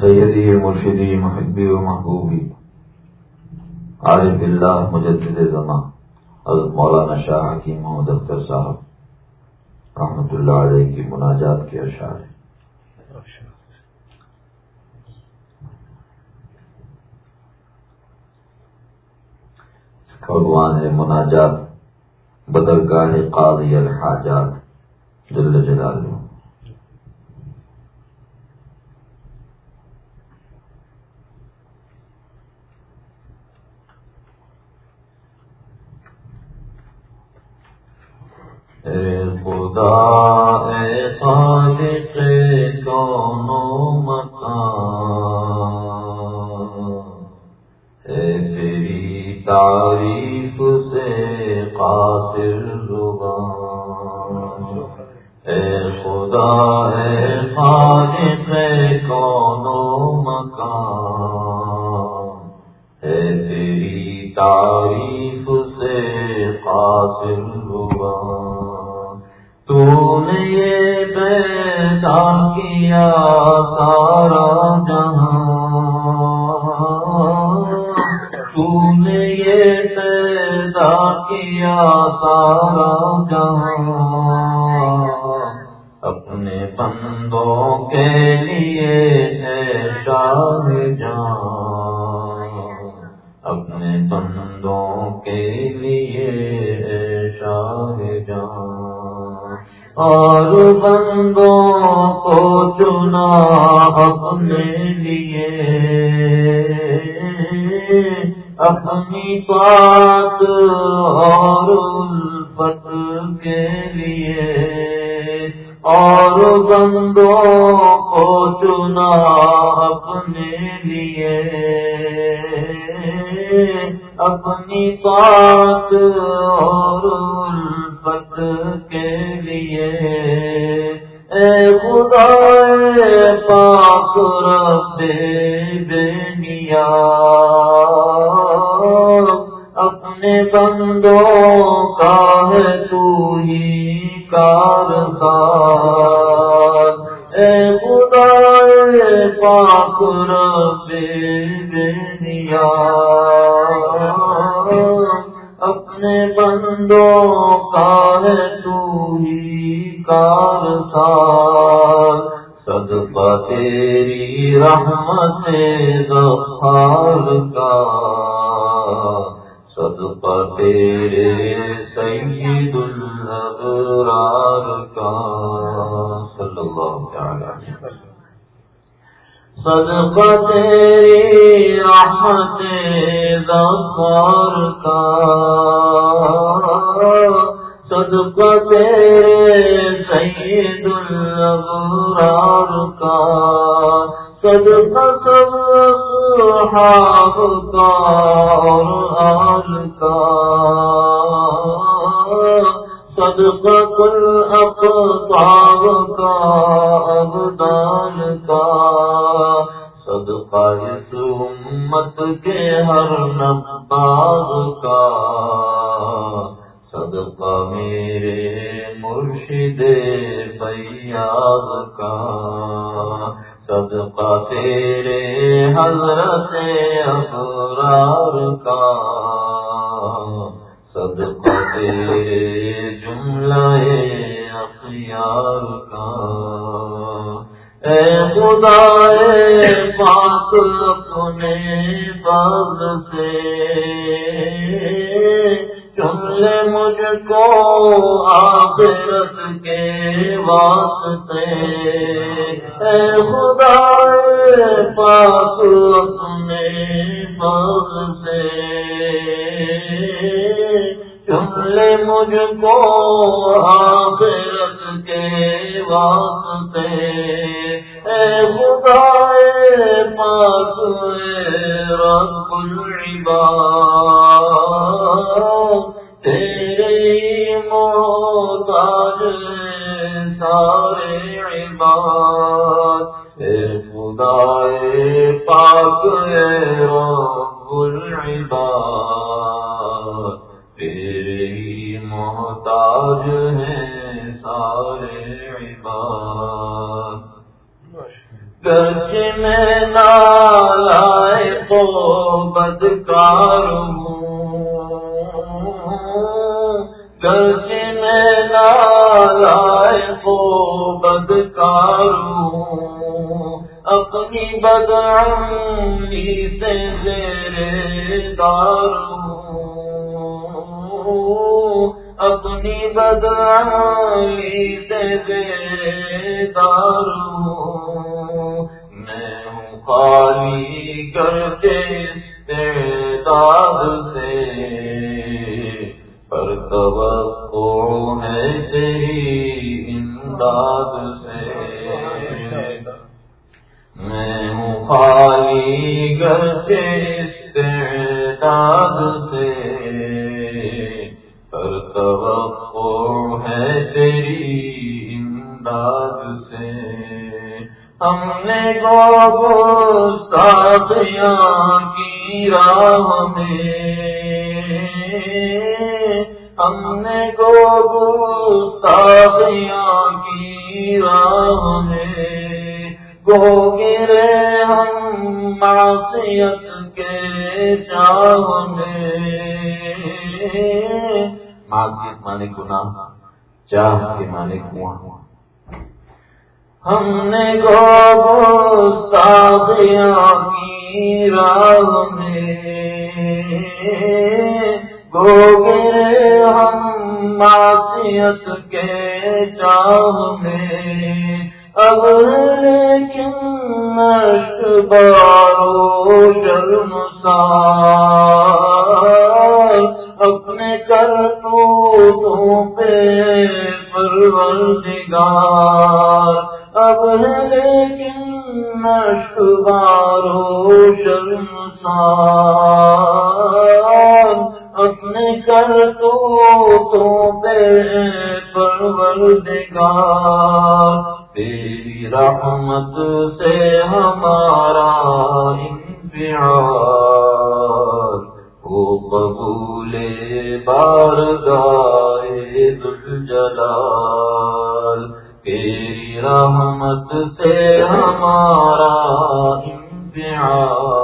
سیدی مرشدی محبی و محبوبی عارف اللہ مجدد زماں حضرت مولانا شاہ حکیم محمد اختر صاحب رحمۃ اللہ علیہ کی مناجات کے اشعار ہیں۔ بھگوان ہے مناجات بدل گاہ قاضی الحاجات، جل جلالہ اے خدا اے خالق کونوں مکان۔ اے تیری تعریف سے قاصر زبان۔ اے خدا اے خالق کونوں مکان۔ اے تیری تعریف سے قاصر لیے پیدا کیا سارا جہاں۔ تو نے یہ پیدا کیا سارا جہاں۔ ہی اے خدا پاک رب دنیا۔ اپنے بندوں کا صدقہ تیری رحمت غفار کا۔ صدقہ تیرے سید الابرار کا۔ صدقہ سب اصحاب کا اور آل کا۔ صدقہ کل اقطاب کا، ابدان کا۔ صدقہ امت کے ہر نباغ کا۔ صدقہ میرے مرشد فیاض کا۔ صدقہ تیرے حضرت ابرار کا۔ صدقہ تیرے جملہ اخیار کا۔ اے خدا، اے پاک، اپنے باغ سے۔ چن لے مجھ کو آخرت کے واسطے۔ اے خدا محتاج ہیں سارے عباد۔ گرچ میں نالائے تو بدکار ہوں میں نالائے تو بدکار اپنی بدعمی سے زیر دار اپنی بدعائی سے بیدار ہوں۔ میں ہوں خال نے کو گستاخیاں کی راہ میں گو گرے ہم معصیت کے چاہ میں معصیت مانے گناہ چاہ کے مانے کنواں ہم نے گو گستاخیاں کی راہ میں تو گرے ہم معصیت کے چاہ میں۔ اب لیکن نشت بارو شرم سار اپنے کرتوتوں پہ پروردگار۔ اب لیکن نشت بارو شرم سار کر تو پروردگار، تیری رحمت سے ہمارا انفعال ہو قبول بارگاہ ذوالجلال، تیری رحمت سے ہمارا انفعال۔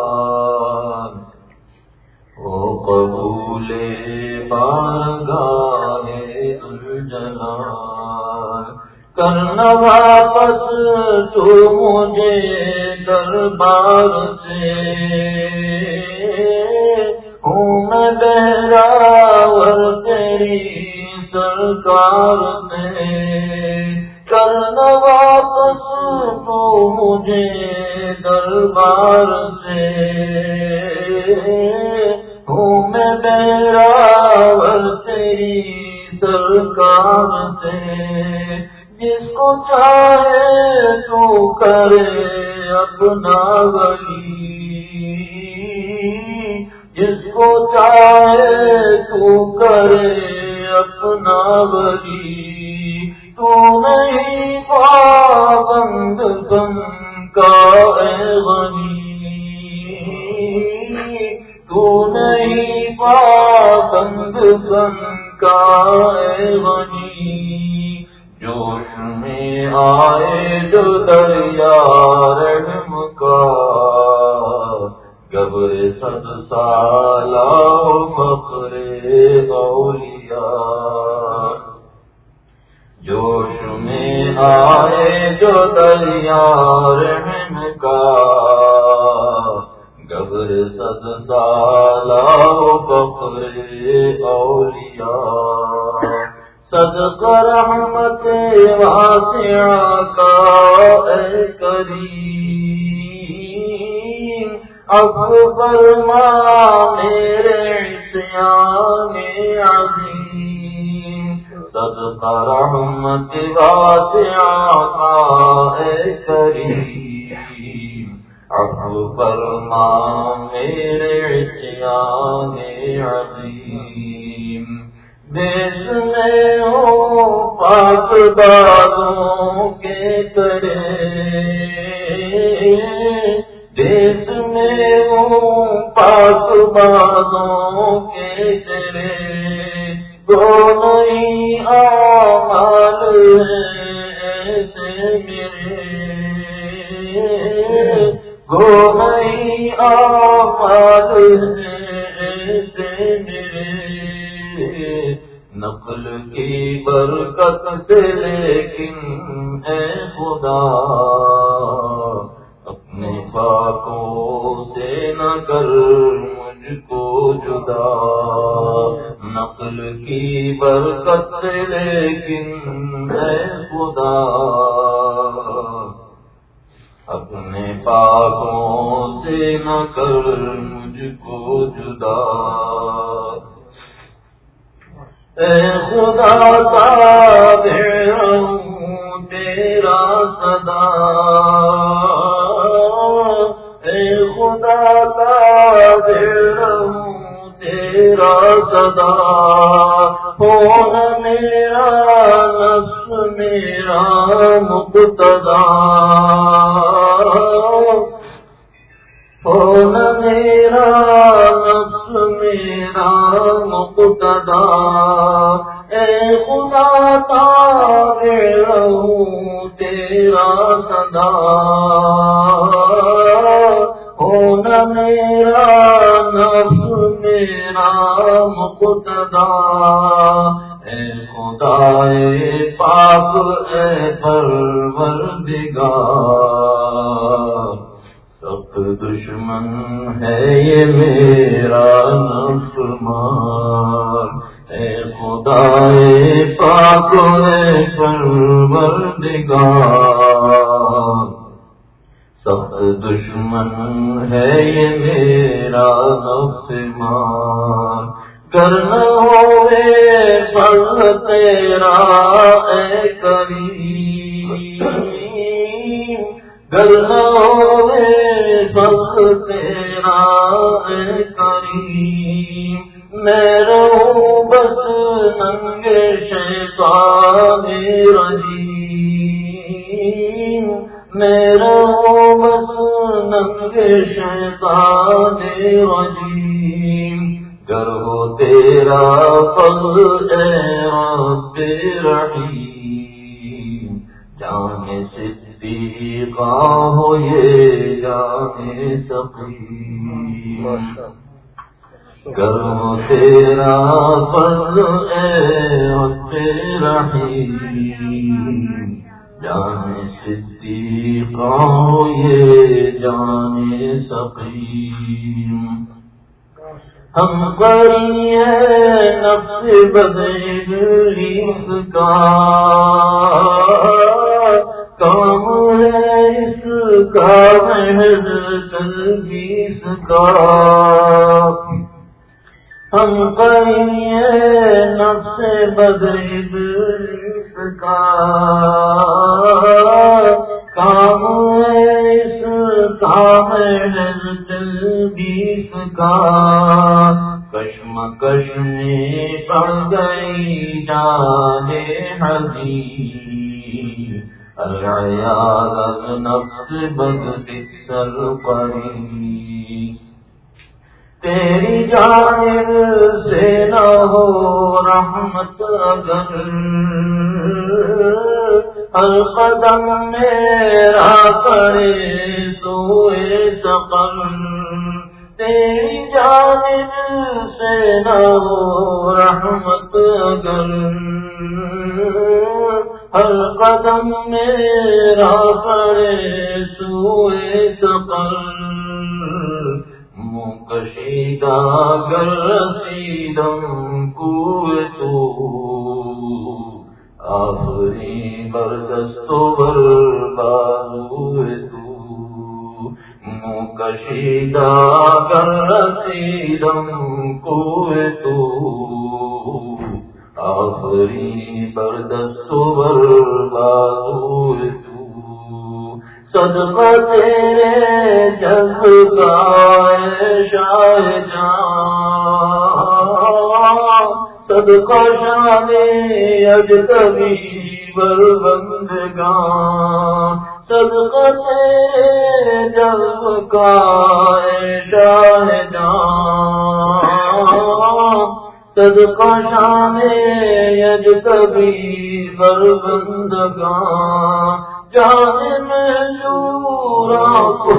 کرنا واپس تو مجھے دربار سے۔ ہوں میں بہراور تیری سرکار سے۔ کرنا واپس تو مجھے دربار سے۔ سن کا جوش میں آئے جو دریا رحم کا گبر سد سالا مکرے گولیا جوش میں آئے جو دریا رحم کا گبر سد سالا بکرے اولیاء صدق رحمت واسعہ کا اے کریم اب فرما میرے سیان عظیم صدق رحمت واسعہ کا اے کریم اب فرما میرے سیان عظیم دیش میں ہو پاک داروں کے کرے دیش میں ہو پاک بادوں کے کرے دونوں ہی آمال ہیں میرے۔ گو لیکن اے خدا میرا مقتدا۔ اے خدا رہوں تیرا سدا ہونا میرا نفس میرا مقتدا۔ اے خدا پاک، اے پروردگار۔ سخت دشمن ہے یہ میرا نفرمان اے خدا پاک اے پروردگار۔ سخت دشمن ہے یہ میرا نفرمان کرنا ہوئے فرض تیرا اے کریم۔ کرنا ہوئے فرض تیرا اے کریم، میں رہوں بس ننگے شیطان رجیم۔ میں رہوں بس ننگے شیطان رجیم۔ گر ہو تیرا فضل اے رب رحیم۔ جان صدیقہ ہو یہ جان سقیم گر ہو تیرا فضل اے رحیم۔ جان یہ جان سقیم۔ ہم کری ہے نفس بدریس کا۔ کام ہے اس کا محض تلبیس کا ہم کری ہے نفس بدریس کا کام ہے اس کا محض تلبیس کا کشم کشمی پڑ گئی جانے حضی العیاد نفس بد سر پری تیری جانب سے نہ ہو رحمت اگر۔ القدم میرا کرے سوئے سقل تیری جانب سے نہ ہو رحمت اگر۔ ہر قدم میرا کرے سوئے سقل منہ کشیدہ گر رسیدم کوئے تو۔ آخری بردست بر بازو تو۔ منہ کشیدہ گر رسیدم کوئے تو۔ آخری بردست بر بازو تو صدقہ تیرے جگ گائے شاہ جان صدقہ شان اج کبھی بر بند صدقہ تیرے جگ گائے شاہ جان صدقہ شام یج کبھی بربند گاں جان میں لورا کو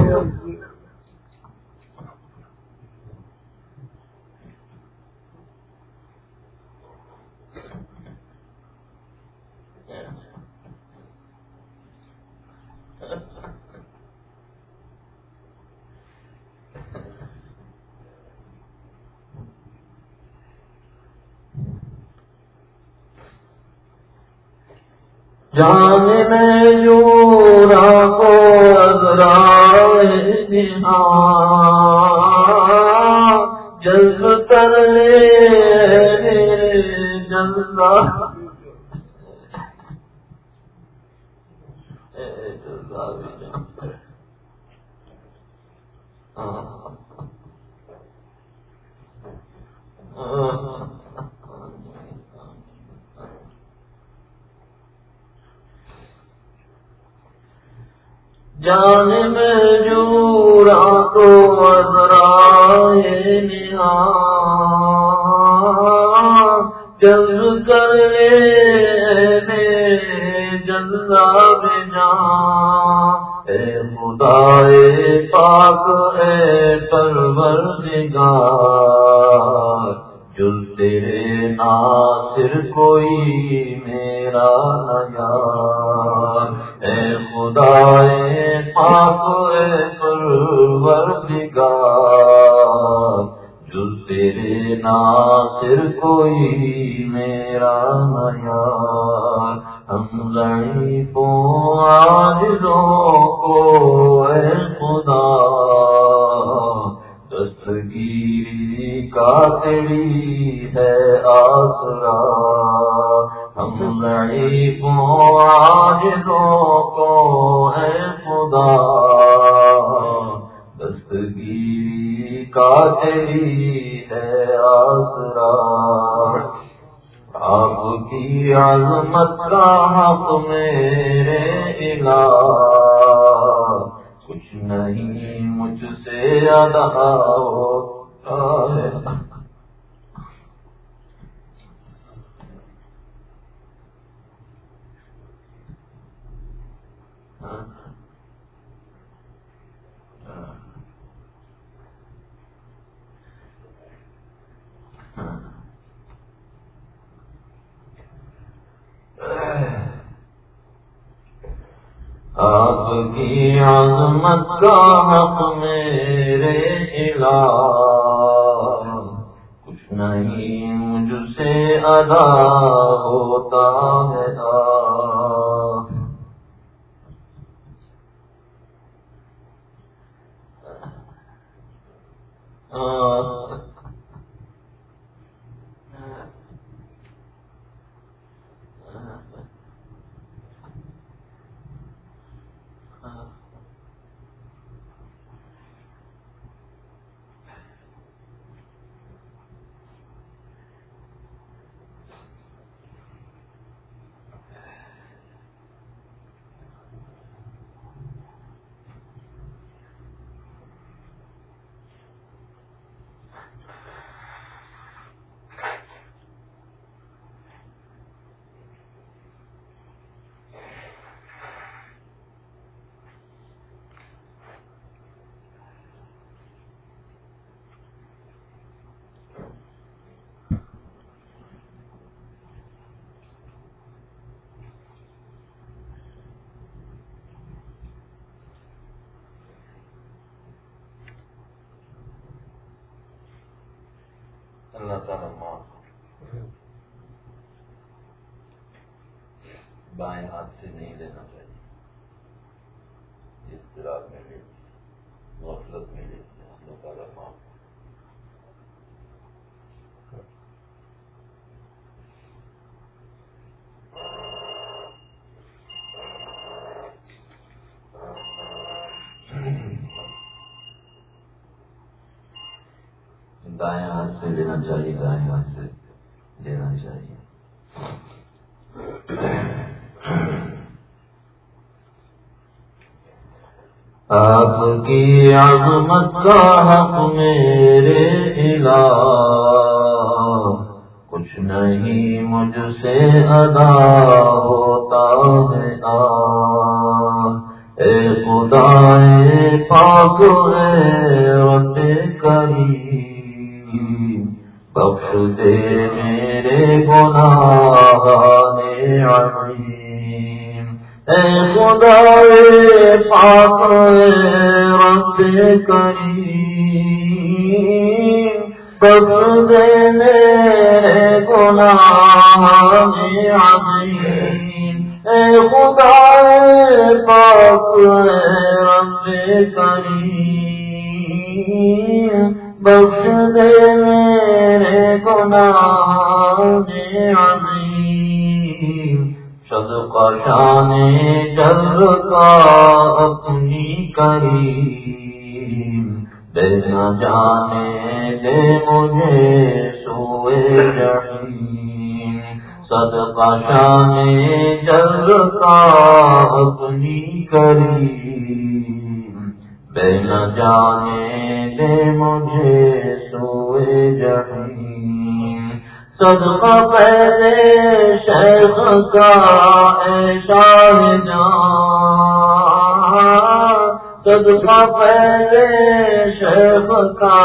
جان میں یورا کو جلد کر لے جلد جان میں جورا تو مزرائے نیا۔ جل کر لے جلدا بنا۔ اے خدا، اے پاک، اے پرور نگار جل تیرے ناصر کوئی آپ کی عظمت کا حق میرے سے ادا ہوتا ہے اللہ تعالی معاف بائیں ہاتھ سے نہیں لینا چاہیے۔ اس طرح میں لے غفلت میں لے اللہ تعالیٰ معاف دائیں ہاتھ سے لینا چاہیے، دائیں ہاتھ سے لینا چاہیے۔ آپ کی عظمت کا حق میرے علا۔ کچھ نہیں مجھ سے ادا ہوتا ہے اے خدا اے پاک اے ہے کری۔ بخش دے میرے گناہ عظیم۔ اے خدا پاک رب کری بب دینے گناہ عظیم۔ اے خدا پاک رب کری بخش دے میرے گناہ میں عظیم صدقہ شان جل کا اپنی کری دے نہ جانے دے مجھے سوئے جہیم صدقہ شان جل کا اپنی کری دے نہ جانے دے مجھے سوئے جہیم صدقہ پہلے شیخ کا شاہ جان۔ صدقہ پہلے شیخ کا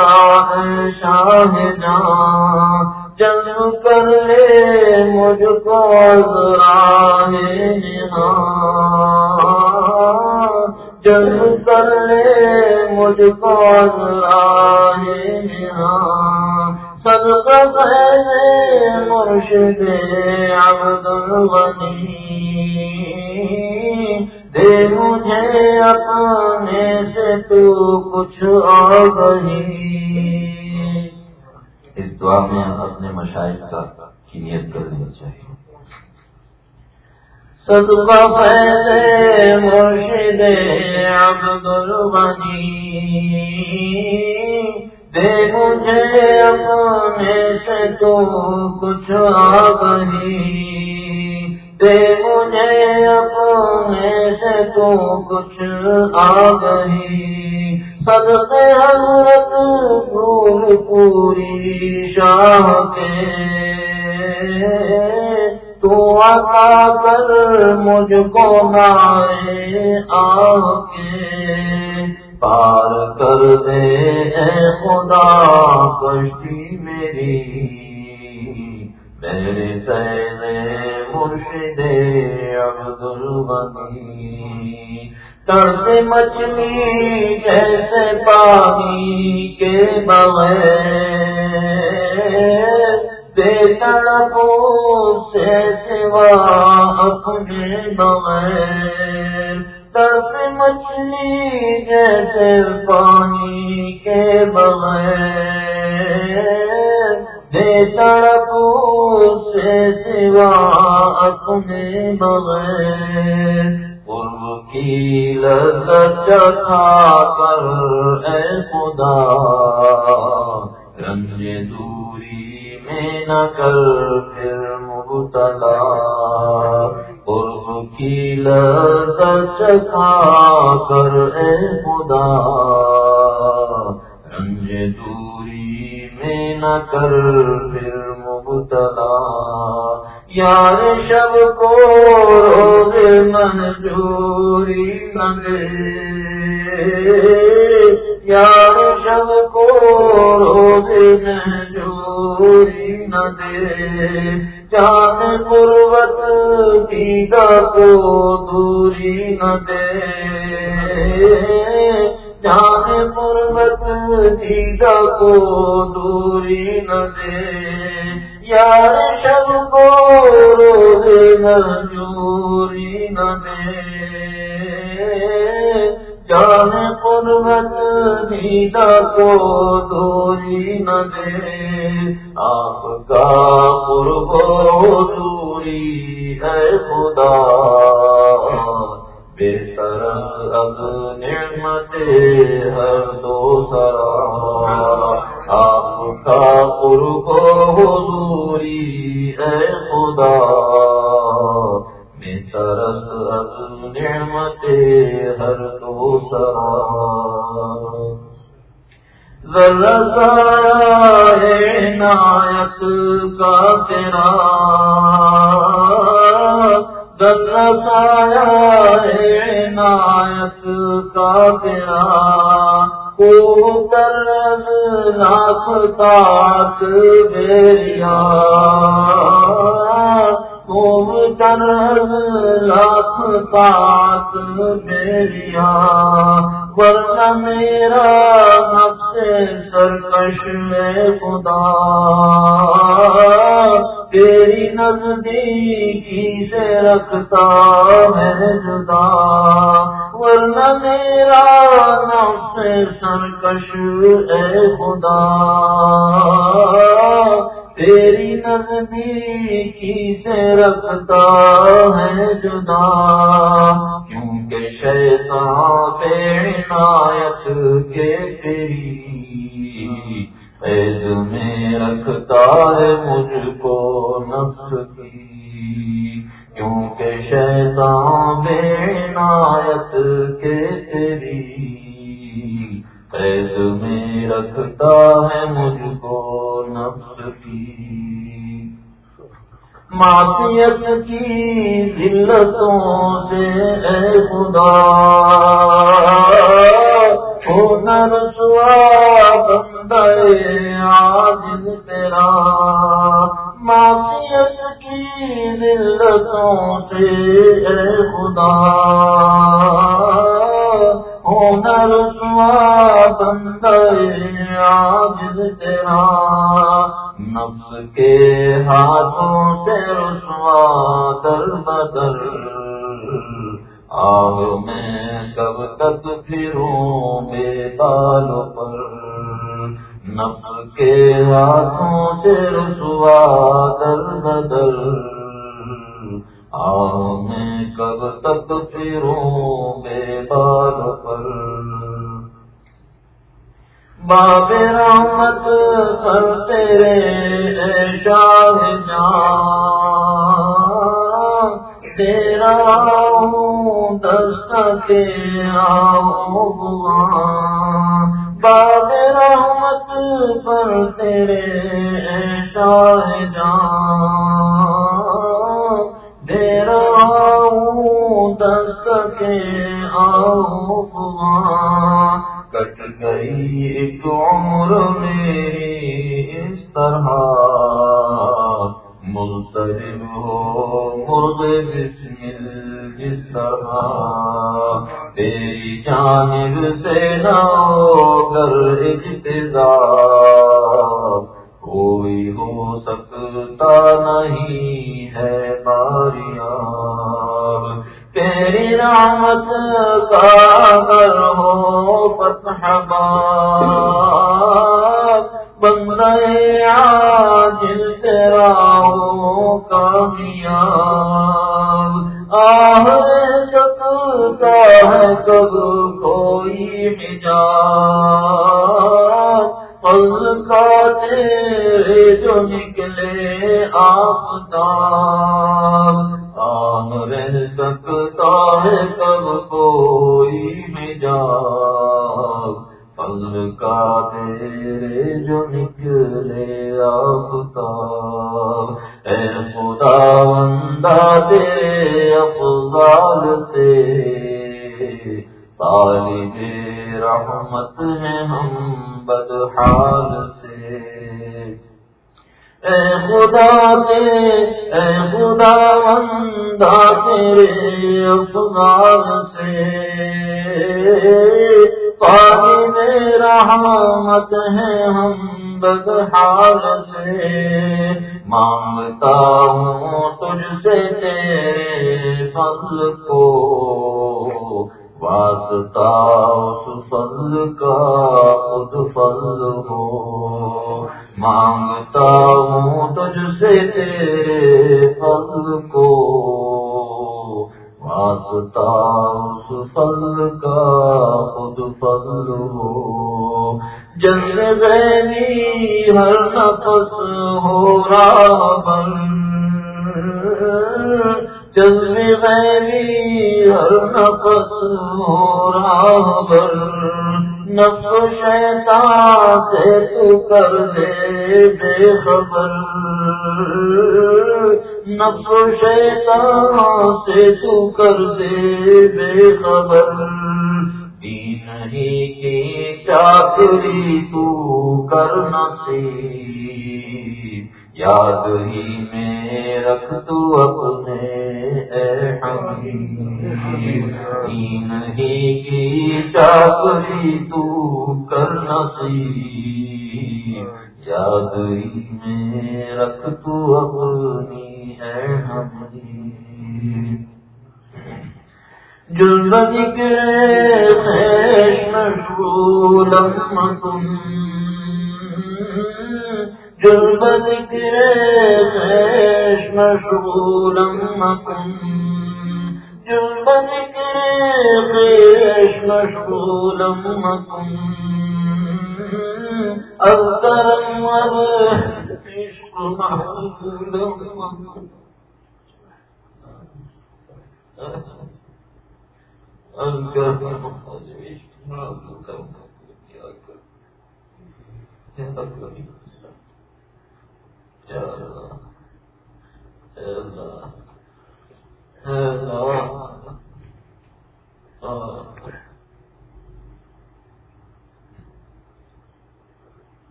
شاہ جان۔ جنم کر لے مجھ کو جنم کر لے مجھ کو اللہ صدقہ پہلے مرشد عبد الغنی۔ دے مجھے اپنے سے تو کچھ آ گئی اس دعا میں اپنے مشاہد کا کی نیت کر لینی مرشد عبد الغنی دے مجھے اپنے سے تو کچھ آ گئی دے مجھے اپنے سے تو کچھ آ گئی صدق حضرت پھول پوری شاہ کے. عطا کر مجھ کو نائے آ کے پار کر دے اے خدا، کشتی میری۔ میرے سین مرشد عبد الغنی ترس مچھلی جیسے پانی کے بغیر۔ بے تڑپو سے سوا اپنے بغیر ترس مچھلی جیسے پانی کے بغیر بے تڑپو سے سوا اپنے بغیر قرب کی لذت چکھا کر اے خدا رنج دوری میں نہ کر، پھر مبتلا۔ قرب کی لذت چکھا کر، اے خدا۔ رنج دوری میں نہ کر، پھر مبتلا۔ یار شب کو روز منظوری نہ یار شب کو روز منظوری نہ دے جان قربت دیدہ کو دوری نہ دے جان قربت دیدہ کو دوری نہ دے یار شب کو روز منجوری نہ دے جان قربت دیدہ کو دوری نہ دے۔ آپ کا قرب دوری ہے خدا۔ بے طرح اب نعمت ہر دو سرا۔ آپ کا قرب حضوری ہے خدا۔ بے طرح اب نعمت ہر دو سرا ذرا ہے نایت کا تیرا ذرا ہے نایت کا تیرا کو کر لاکھ تاک بیریا خوب کر لاکھ پات میریا ورنہ میرا نفس سرکش میں خدا۔ تیری نزدیکی سے رکھتا ہے جدا۔ ورنہ میرا نفس سرکش اے خدا۔ تیری نزدیکی سے رکھتا ہے جدا، کیونکہ شیطان بے عنایت کے تیری عید میں رکھتا ہے مجھ کو نفس کی۔ کیونکہ شیطان بے عنایت کے تیری قید میں رکھتا ہے معصیت کی ذلتوں سے اے خدا باب رحمت سر تیرے شاہ جان تیرا دست کے باب رہ سکتا ہے کب کوئی مجا پل کا تیرے جو جل بینی ہر نفس ہو رہا نفس شیطان سے تو کر دے بے خبر. نفس شیطان سے تو کر دے بے خبر. نہیں کی چاکری تو کرنا سی یاد ہی میں رکھ تو اپنے کی چاکری تو کر نصیب یاد میں رکھ تو اپنی اے حمید جلد ذکر خیش مشغول تم جلب ذکر خیش مشغول مکن جلب ذکر خیش مشغول مکن اذکرم عشق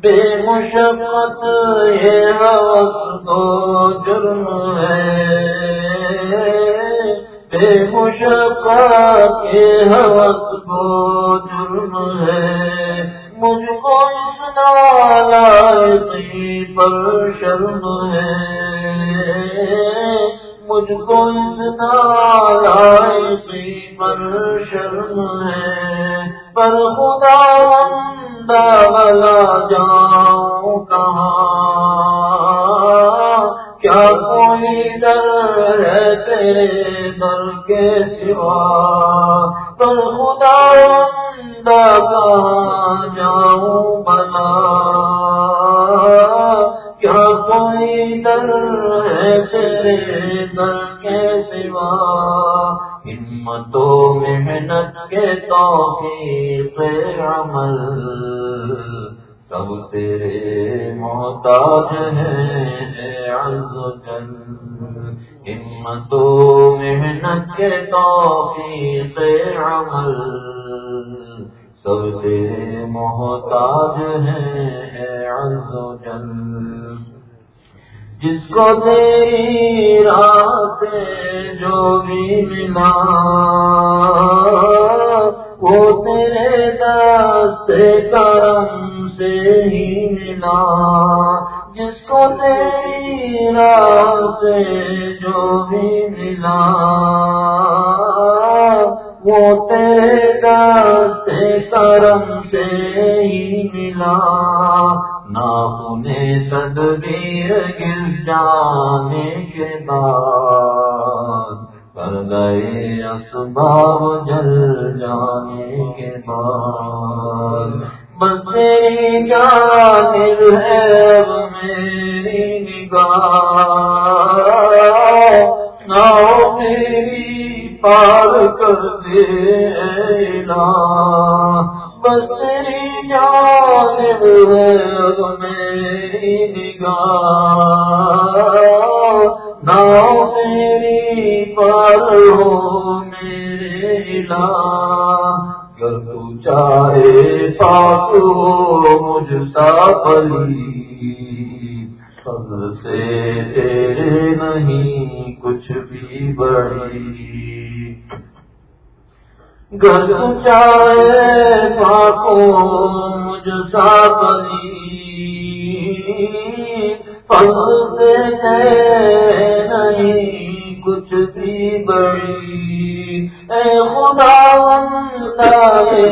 بے مشقت ہے کوئی در ہے تیرے در کے سوا پر خدا کہاں جاؤں بنا کیا کوئی در ہے تیرے در کے سوا ہمتوں میں محنت کے توفیق عمل سب تیرے محتاج ہیں عز جل ہمتوں محنت کے توفیق عمل سب تیرے محتاج ہیں عز جل جس کو تیری رات جو بھی ملا، وہ تیرے دست کرم سے ہی ملا۔ جس کو تیری رات جو بھی ملا، وہ تیرے دست کرم سے ہی ملا۔ تدبیر گر جانے کے بعد کر گئے اسباب جل جانے کے بعد۔ بس میری جانب ہے میری نگاہ ناؤ میری پار کر دے بس جانب ہے میری نگاہ ناؤ میری پر ہو میرے لا گر تو چاہے پاک ہو مجھ سا پلی گر تو چاہے پاک ہو مجھ سا پلی نہیں کچھ بھی بڑی اے خدا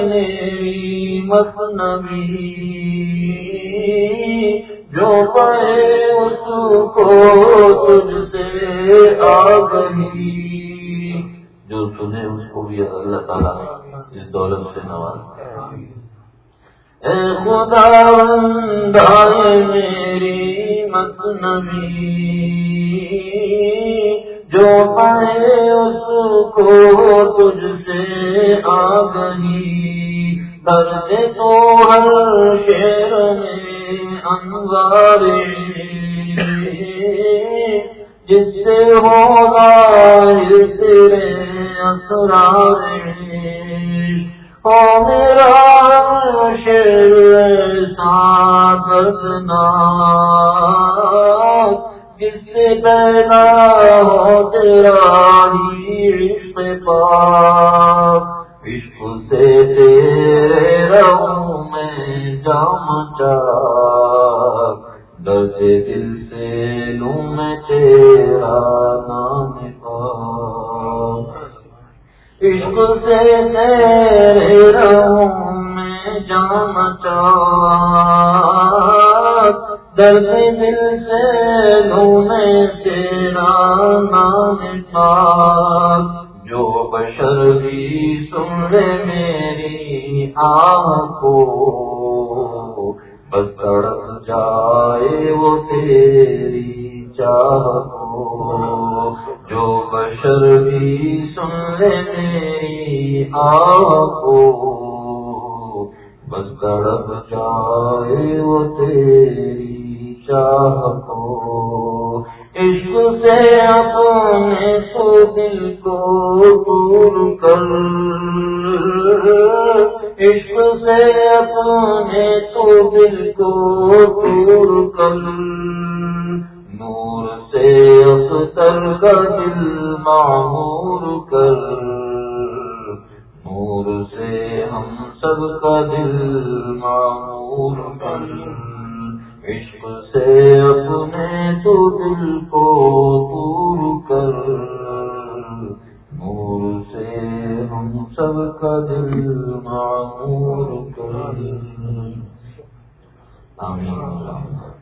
میری مصنوی جو پڑے اس کو تجھ سے آ گئی جو سنے اس کو بھی اللہ تعالیٰ اس دولت سے نواز اے خدا میری مصنوی جو پائے اس کو تجھ سے آ گئی۔ درد تو ہر شیر میں انوارے جس سے ہوگا تیرے اسرار او میرا شیر سادنا جس سے پیدا ہو تیرا عشق پاک عشق سے تیرے رہوں میں جام چاک درد دل سے لوں میں تیرا نام عشق سے تیرے رہوں میں جام درد دل سے لوں میں تیرا نام جو بشر بھی سن لے میری آنکھ کو، بس تڑپ جائے وہ تیری چاہ جو بشر بھی سن لے میری آنکھوں بس تڑپ جائے وہ تیری چاہ کو۔ عشق سے اپنے تو دل کو دور کر۔ عشق سے اپنے تو دل کو دور کر۔ نور سے اختر کا دل معمور کر۔ نور سے ہم سب کا دل معمور کر۔ عشق سے اپنے تو دل کو دور کر۔ نور سے ہم سب کا دل معمور کر۔ آمین۔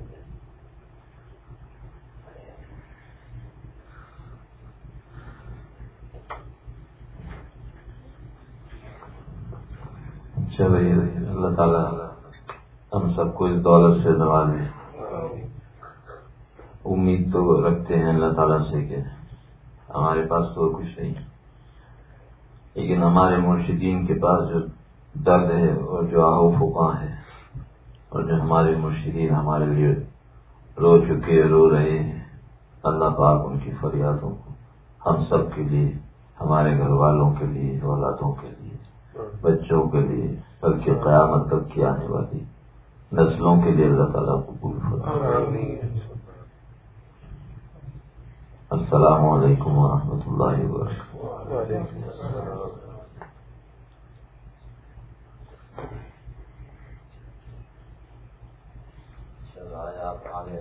میں اچھا بھائی اللہ تعالیٰ ہم سب کو اس دولت سے نوازے امید تو رکھتے ہیں اللہ تعالیٰ سے کہ ہمارے پاس تو کچھ نہیں۔ لیکن ہمارے مرشدین کے پاس جو درد ہے اور جو آہو فکا ہے اور جو ہمارے مرشدین ہمارے لیے رو چکے، رو رہے ہیں، اللہ پاک ان کی فریادوں کو ہم سب کے لیے، ہمارے گھر والوں کے لیے، اولادوں کے لیے، بچوں کے لیے، بلکہ قیامت تک کی آنے والی نسلوں کے لیے اللہ تعالیٰ کو السلام علیکم ورحمۃ اللہ وبرکاتہ۔ آپ آگے